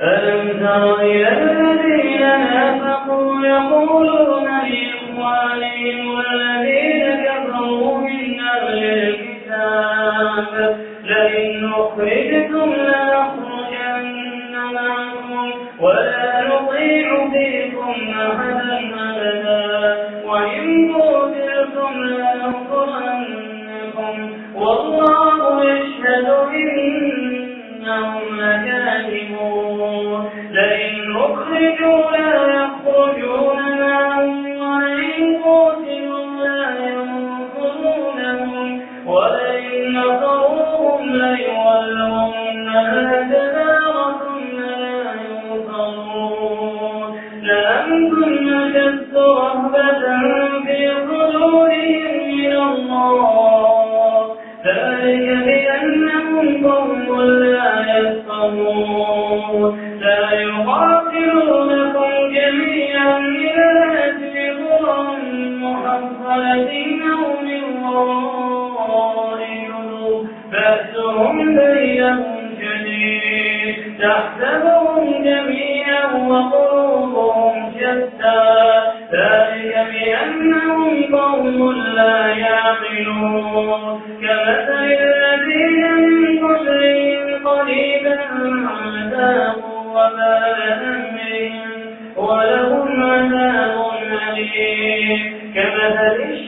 ألم تر إلى الذين نافقوا يقولون لإخوانهم والذين كفروا من أهل الكتاب لئن أخرجتم لنخرجن معكم ولا نطيع فيكم أحدا. لا يخرجون معهم لا ينصرونهم ولئن لا ينصرون أشد رهبة في من الله. ذلك بأنهم قوم لا يفقهون. لا يقاتلونكم بأسهم بينهم شديد تحسبهم جميعا وقلوبهم شتى. ذلك بأنهم قوم لا يعقلون. كمثل الذين من قبلهم قريبا ذاقوا وبال أمرهم ولهم عذاب أليم. كمثل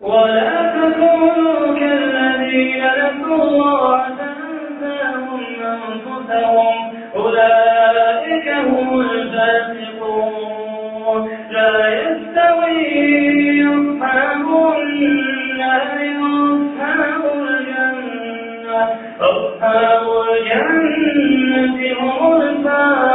ولا تكونوا كالذين نسوا الله فأنساهم أنفسهم. أولئك هم الفاسقون. لا يستوي أصحاب النار وأصحاب الجنة. أصحاب الجنة هم الفائزون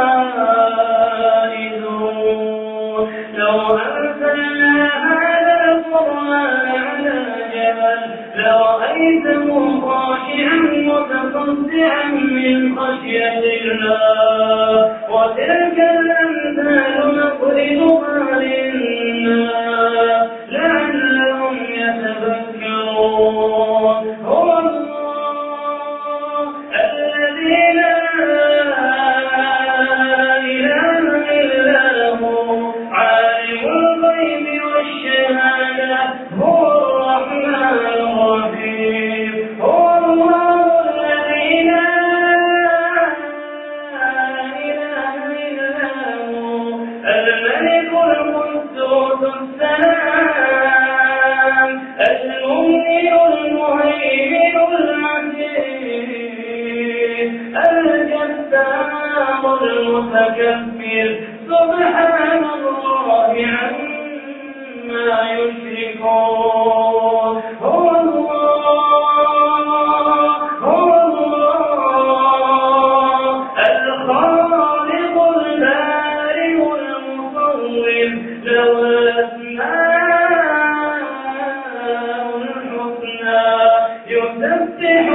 لو أنزلنا هذا القرآن على جبل لرأيته خاشعا متصدعا من خشية الله. وتلك الأمثال نضربها للناس. الملك القدوس السلام. المؤمن المهيمن العزيز المتكبر. سبحان الله This